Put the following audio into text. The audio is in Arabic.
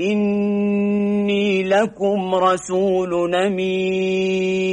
إني لكم رسول أمين.